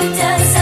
does